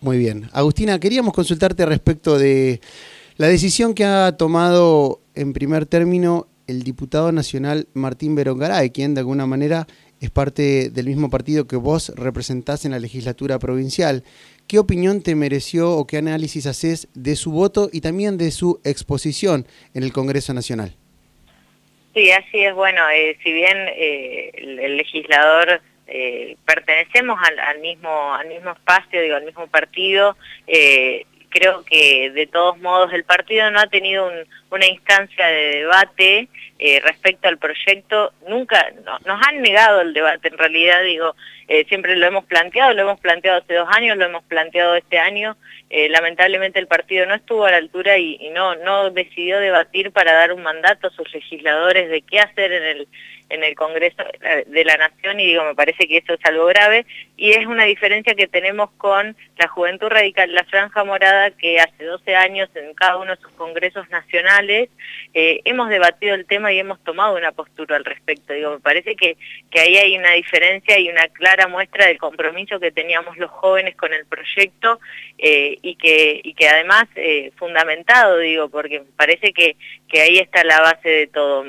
Muy bien. Agustina, queríamos consultarte respecto de la decisión que ha tomado en primer término el diputado nacional Martín Berongaray, quien de alguna manera es parte del mismo partido que vos representás en la legislatura provincial. ¿Qué opinión te mereció o qué análisis haces de su voto y también de su exposición en el Congreso Nacional? Sí, así es. Bueno, eh, si bien eh, el, legislador eh, pertenecemos al, mismo al mismo espacio, digo, al mismo partido, creo que de todos modos el partido no ha tenido una instancia de debate eh, respecto al proyecto, nunca nos han negado el debate en realidad, digo, eh, siempre lo hemos planteado, lo hemos planteado hace dos años, lo hemos planteado este año, eh, lamentablemente el partido no estuvo a la altura y, y, no, no decidió debatir para dar un mandato a sus legisladores de qué hacer en el, en el Congreso de la Nación y digo, me parece que eso es algo grave y es una diferencia que tenemos con la Juventud Radical, la Franja Morada, que hace 12 años en cada uno de sus congresos nacionales eh, hemos debatido el tema y hemos tomado una postura al respecto. Digo, me parece que, que ahí hay una diferencia y una clara muestra del compromiso que teníamos los jóvenes con el proyecto eh, y, que, y que además eh, fundamentado, digo, porque me parece que, que ahí está la base de todo.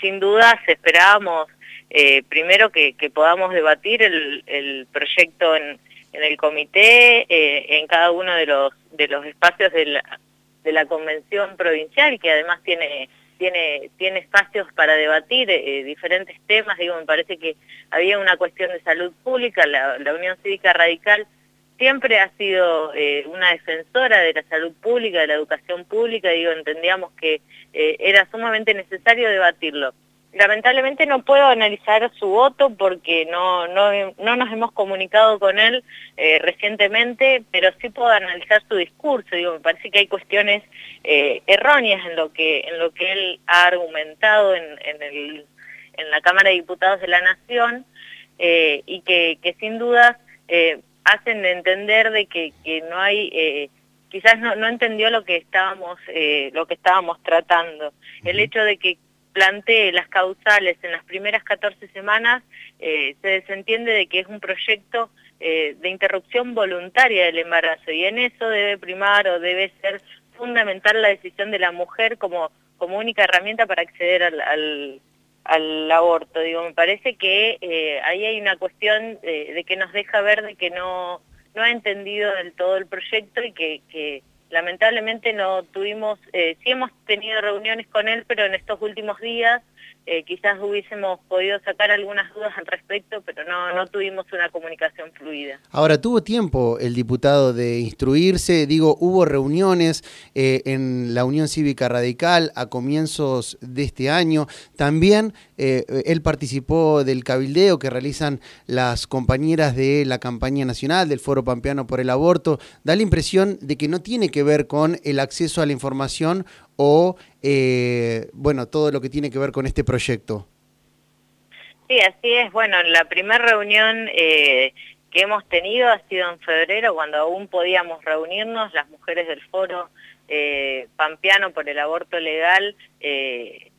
Sin dudas esperábamos eh, primero que, podamos debatir el, proyecto en, el comité, eh, en cada uno de los, de los espacios de la, de la convención provincial, que además tiene tiene, tiene espacios para debatir eh, diferentes temas, digo, me parece que había una cuestión de salud pública, la, Unión Cívica Radical siempre ha sido una defensora de la salud pública, de la educación pública, digo, entendíamos que era sumamente necesario debatirlo lamentablemente no puedo analizar su voto porque no, no, no nos hemos comunicado con él eh, recientemente, pero sí puedo analizar su discurso. Digo, me parece que hay cuestiones eh, erróneas en lo que en lo que él ha argumentado en, en, el, en la Cámara de Diputados de la Nación eh, y que, que, sin dudas hacen entender de que, que no hay quizás no, no entendió lo que estábamos lo que estábamos tratando. El hecho de que plantee las causales en las primeras 14 semanas, eh, se desentiende de que es un proyecto eh, de interrupción voluntaria del embarazo y en eso debe primar o debe ser fundamental la decisión de la mujer como, como única herramienta para acceder al, al, aborto. Digo, me parece que eh, ahí hay una cuestión de que nos deja ver de que no, no ha entendido del todo el proyecto y que, que lamentablemente no tuvimos, eh, sí hemos tenido reuniones con él, pero en estos últimos días eh, quizás hubiésemos podido sacar algunas dudas al respecto, pero no, no tuvimos una comunicación fluida. Ahora, ¿tuvo tiempo el diputado de instruirse? Digo, hubo reuniones eh, en la Unión Cívica Radical a comienzos de este año. También eh, él participó del cabildeo que realizan las compañeras de la campaña nacional del Foro Pampeano por el Aborto. Da la impresión de que no tiene que ver con el acceso a la información o, eh, bueno, todo lo que tiene que ver con este proyecto. Sí, así es. Bueno, la primera reunión eh, que hemos tenido ha sido en febrero, cuando aún podíamos reunirnos, las mujeres del foro eh, pampeano por el aborto legal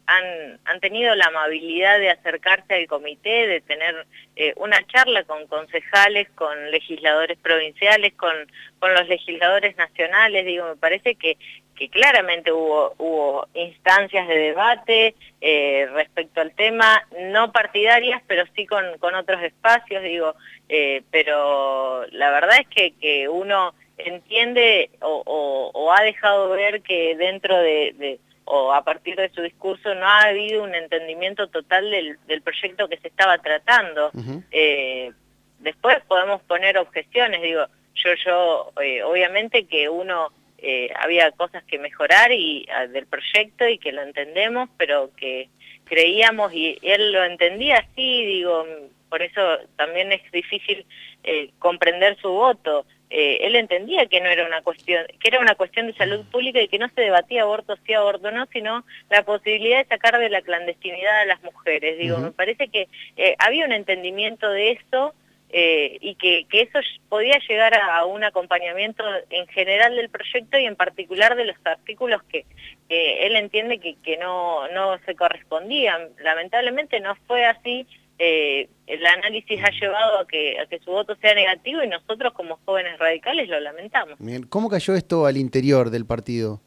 han, han, tenido la amabilidad de acercarse al comité, de tener una charla con concejales, con legisladores provinciales, con, con los legisladores nacionales. Digo, me parece que que claramente hubo, hubo instancias de debate eh, respecto al tema, no partidarias, pero sí con, con otros espacios, digo, eh, pero la verdad es que, que uno entiende o, o, ha dejado ver que dentro de, o a partir de su discurso no ha habido un entendimiento total del, del proyecto que se estaba tratando. eh, después podemos poner objeciones, digo, yo, yo, eh, obviamente que uno eh, había cosas que mejorar y ah, del proyecto y que lo entendemos, pero que creíamos y él lo entendía así, digo, por eso también es difícil eh, comprender su voto. Eh, él entendía que no era una cuestión, que era una cuestión de salud pública y que no se debatía aborto sí, aborto no, sino la posibilidad de sacar de la clandestinidad a las mujeres. Digo, me parece que había un entendimiento de eso eh, y que, que, eso podía llegar a, un acompañamiento en general del proyecto y en particular de los artículos que, él entiende que, que no, no se correspondían. Lamentablemente no fue así eh, el análisis ha llevado a que, a que su voto sea negativo y nosotros como jóvenes radicales lo lamentamos. ¿Cómo cayó esto al interior del partido?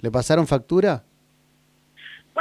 ¿Le pasaron factura?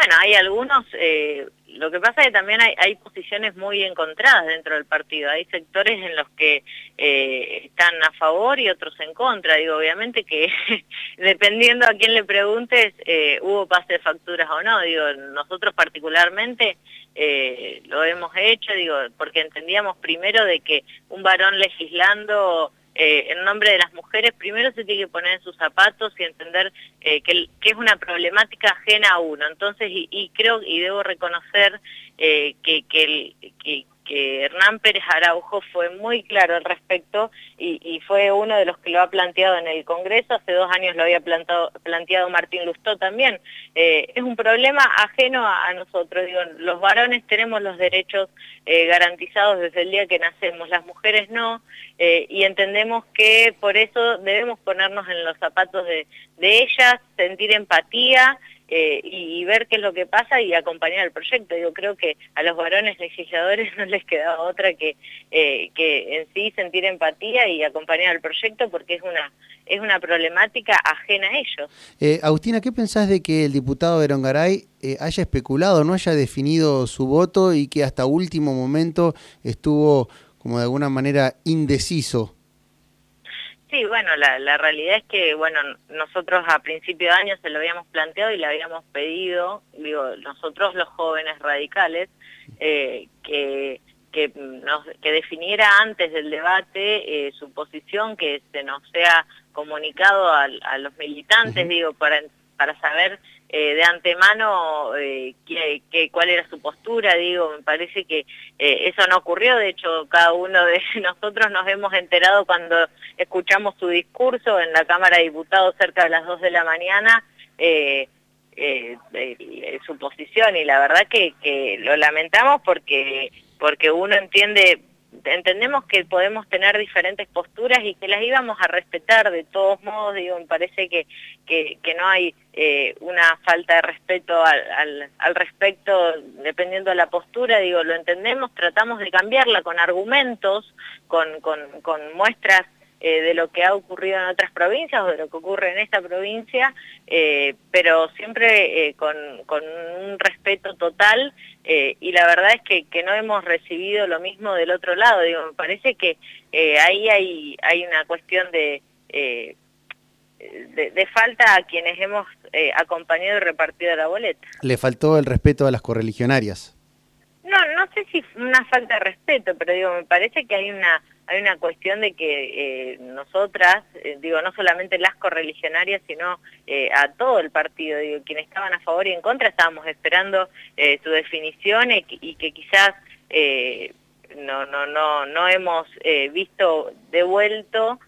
Bueno, hay algunos, eh, lo que pasa es que también hay, hay, posiciones muy encontradas dentro del partido, hay sectores en los que eh, están a favor y otros en contra, digo, obviamente que dependiendo a quién le preguntes, eh, hubo pase de facturas o no, digo, nosotros particularmente eh, lo hemos hecho, digo, porque entendíamos primero de que un varón legislando eh, en nombre de las mujeres, primero se tiene que poner en sus zapatos y entender eh, que, que, es una problemática ajena a uno. Entonces, y, y creo y debo reconocer eh, que, que, que, que Hernán Pérez Araujo fue muy claro al respecto y, fue uno de los que lo ha planteado en el Congreso, hace dos años lo había plantado, planteado Martín Lustó también. Eh, es un problema ajeno a, nosotros, digo, los varones tenemos los derechos eh, garantizados desde el día que nacemos, las mujeres no, eh, y entendemos que por eso debemos ponernos en los zapatos de ellas, sentir empatía, eh, y, ver qué es lo que pasa y acompañar el proyecto. Yo creo que a los varones legisladores no les quedaba otra que, eh, que en sí sentir empatía y acompañar el proyecto porque es una, es una problemática ajena a ellos. Eh, Agustina, ¿qué pensás de que el diputado Verongaray eh, haya especulado, no haya definido su voto y que hasta último momento estuvo como de alguna manera indeciso Sí, bueno, la, la, realidad es que, bueno, nosotros a principio de año se lo habíamos planteado y le habíamos pedido, digo, nosotros los jóvenes radicales, eh, que, que, nos, que definiera antes del debate eh, su posición, que se nos sea comunicado a, a los militantes, uh -huh. digo, para, para saber eh, de antemano eh, qué, cuál era su postura, digo, me parece que eh, eso no ocurrió, de hecho cada uno de nosotros nos hemos enterado cuando escuchamos su discurso en la Cámara de Diputados cerca de las 2 de la mañana, eh, eh, su posición y la verdad que, que lo lamentamos porque, porque uno entiende entendemos que podemos tener diferentes posturas y que las íbamos a respetar de todos modos, digo, me parece que, que, no hay eh, una falta de respeto al, respecto dependiendo de la postura, digo, lo entendemos, tratamos de cambiarla con argumentos, con, con muestras eh, de lo que ha ocurrido en otras provincias o de lo que ocurre en esta provincia, eh, pero siempre eh, con, con, un respeto total eh, y la verdad es que, que, no hemos recibido lo mismo del otro lado. Digo, me parece que eh, ahí hay, hay una cuestión de, de, de, falta a quienes hemos acompañado y repartido la boleta. ¿Le faltó el respeto a las correligionarias? No, no sé si una falta de respeto, pero digo, me parece que hay una hay una cuestión de que eh, nosotras, eh, digo, no solamente las correligionarias, sino eh, a todo el partido, digo, quienes estaban a favor y en contra, estábamos esperando eh, su definición y, y que quizás eh, no, no, no, no hemos visto devuelto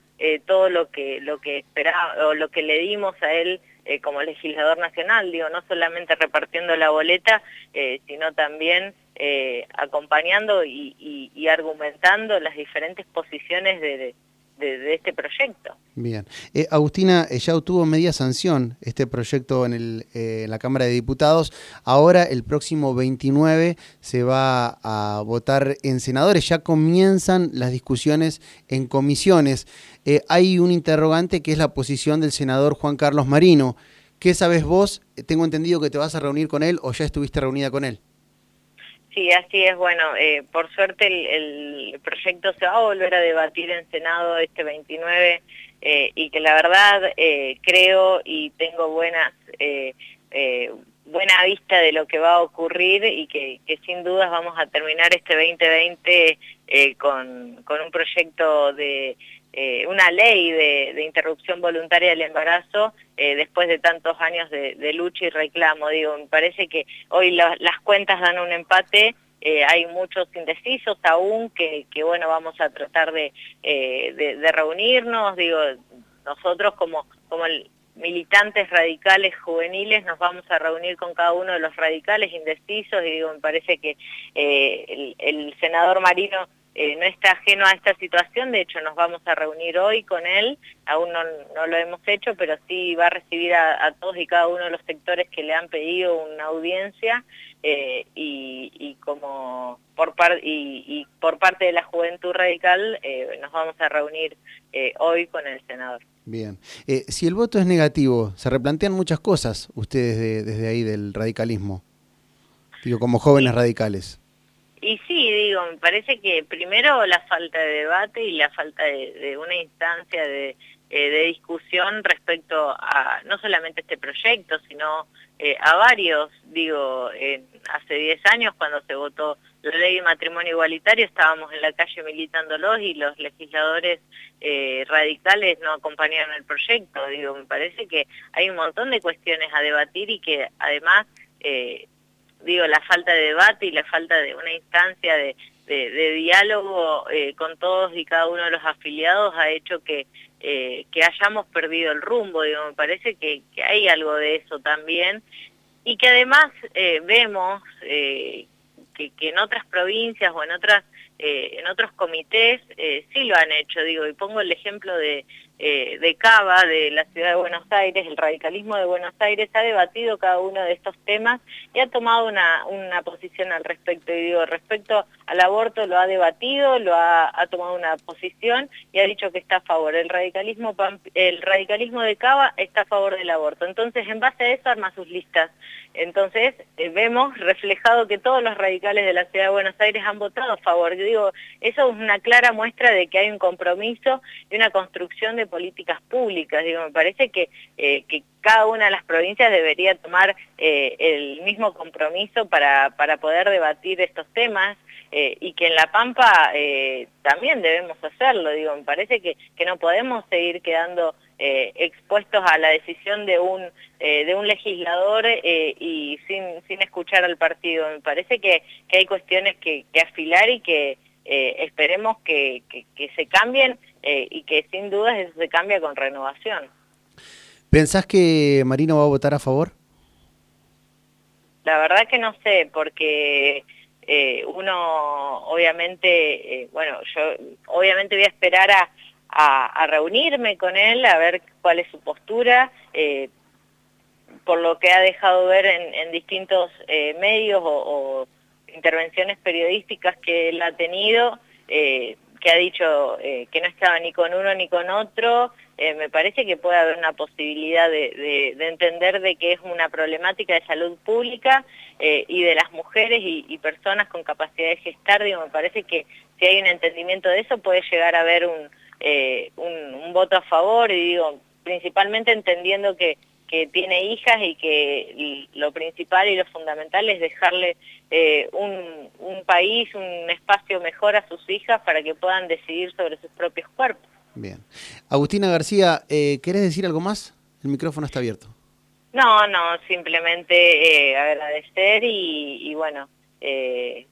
todo lo que, lo que esperaba o lo que le dimos a él eh, como legislador nacional, digo, no solamente repartiendo la boleta, eh, sino también eh, acompañando y, y, y, argumentando las diferentes posiciones de, de, de, este proyecto. Bien. Eh, Agustina, eh, ya obtuvo media sanción este proyecto en, el, eh, la Cámara de Diputados. Ahora, el próximo 29, se va a votar en senadores. Ya comienzan las discusiones en comisiones. Hay un interrogante que es la posición del senador Juan Carlos Marino. ¿Qué sabes vos? Tengo entendido que te vas a reunir con él o ya estuviste reunida con él. Sí, así es. Bueno, eh, por suerte el, el, proyecto se va a volver a debatir en Senado este 29 eh, y que la verdad eh, creo y tengo buenas eh, eh, buena vista de lo que va a ocurrir y que, que sin dudas vamos a terminar este 2020 con, con un proyecto de eh, una ley de, de, interrupción voluntaria del embarazo eh, después de tantos años de, de, lucha y reclamo. Digo, me parece que hoy la, las cuentas dan un empate, eh, hay muchos indecisos aún que, que, bueno, vamos a tratar de, eh, de, reunirnos, digo, nosotros como, como militantes radicales juveniles nos vamos a reunir con cada uno de los radicales indecisos y digo, me parece que eh, el, el senador Marino eh, no está ajeno a esta situación, de hecho nos vamos a reunir hoy con él, aún no, lo hemos hecho, pero sí va a recibir a, todos y cada uno de los sectores que le han pedido una audiencia eh, y, como por y, por parte de la Juventud Radical eh, nos vamos a reunir hoy con el senador. Bien. si el voto es negativo, se replantean muchas cosas ustedes desde ahí del radicalismo, digo, como jóvenes radicales. Y sí, digo, me parece que primero la falta de debate y la falta de, una instancia de, eh, de, discusión respecto a no solamente este proyecto, sino eh, a varios. Digo, hace 10 años cuando se votó la ley de matrimonio igualitario estábamos en la calle militándolos y los legisladores eh, radicales no acompañaron el proyecto. Digo, me parece que hay un montón de cuestiones a debatir y que además... Eh, digo, la falta de debate y la falta de una instancia de, diálogo eh, con todos y cada uno de los afiliados ha hecho que, eh, que hayamos perdido el rumbo, digo, me parece que, hay algo de eso también, y que además eh, vemos que, que, en otras provincias o en otras en otros comités sí lo han hecho, digo, y pongo el ejemplo de, eh, de Cava, de la ciudad de Buenos Aires, el radicalismo de Buenos Aires, ha debatido cada uno de estos temas y ha tomado una, una posición al respecto. Y digo, respecto al aborto lo ha debatido, lo ha, tomado una posición y ha dicho que está a favor. El radicalismo, el radicalismo de Cava está a favor del aborto. Entonces, en base a eso, arma sus listas. Entonces, eh, vemos reflejado que todos los radicales de la ciudad de Buenos Aires han votado a favor. Yo digo, eso es una clara muestra de que hay un compromiso y una construcción de políticas públicas. Digo, me parece que, eh, que cada una de las provincias debería tomar eh, el mismo compromiso para, para poder debatir estos temas eh, y que en La Pampa también debemos hacerlo. Digo, me parece que, que no podemos seguir quedando expuestos a la decisión de un, de un legislador y sin, sin escuchar al partido. Me parece que, que hay cuestiones que, que afilar y que esperemos que, que se cambien eh, y que sin dudas eso se cambia con renovación. ¿Pensás que Marino va a votar a favor? La verdad que no sé, porque eh, uno obviamente, eh, bueno, yo obviamente voy a esperar a, reunirme con él, a ver cuál es su postura, por lo que ha dejado ver en, distintos medios o, o, intervenciones periodísticas que él ha tenido, que ha dicho eh, que no estaba ni con uno ni con otro, eh, me parece que puede haber una posibilidad de, entender de que es una problemática de salud pública eh, y de las mujeres y, personas con capacidad de gestar, digo, me parece que si hay un entendimiento de eso puede llegar a haber un, un voto a favor. Y digo, principalmente entendiendo que que tiene hijas y que lo principal y lo fundamental es dejarle eh, un, un, país, un espacio mejor a sus hijas para que puedan decidir sobre sus propios cuerpos. Bien. Agustina García, eh, ¿querés decir algo más? El micrófono está abierto. No, no, simplemente eh, agradecer y, bueno, eh,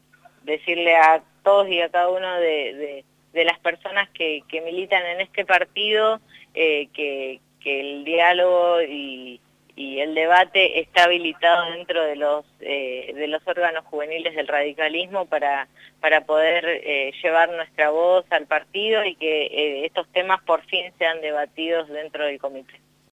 decirle a todos y a cada uno de, de, las personas que, que, militan en este partido que, que el diálogo y, el debate está habilitado dentro de los, eh, de los órganos juveniles del radicalismo para, para poder eh, llevar nuestra voz al partido y que eh, estos temas por fin sean debatidos dentro del comité.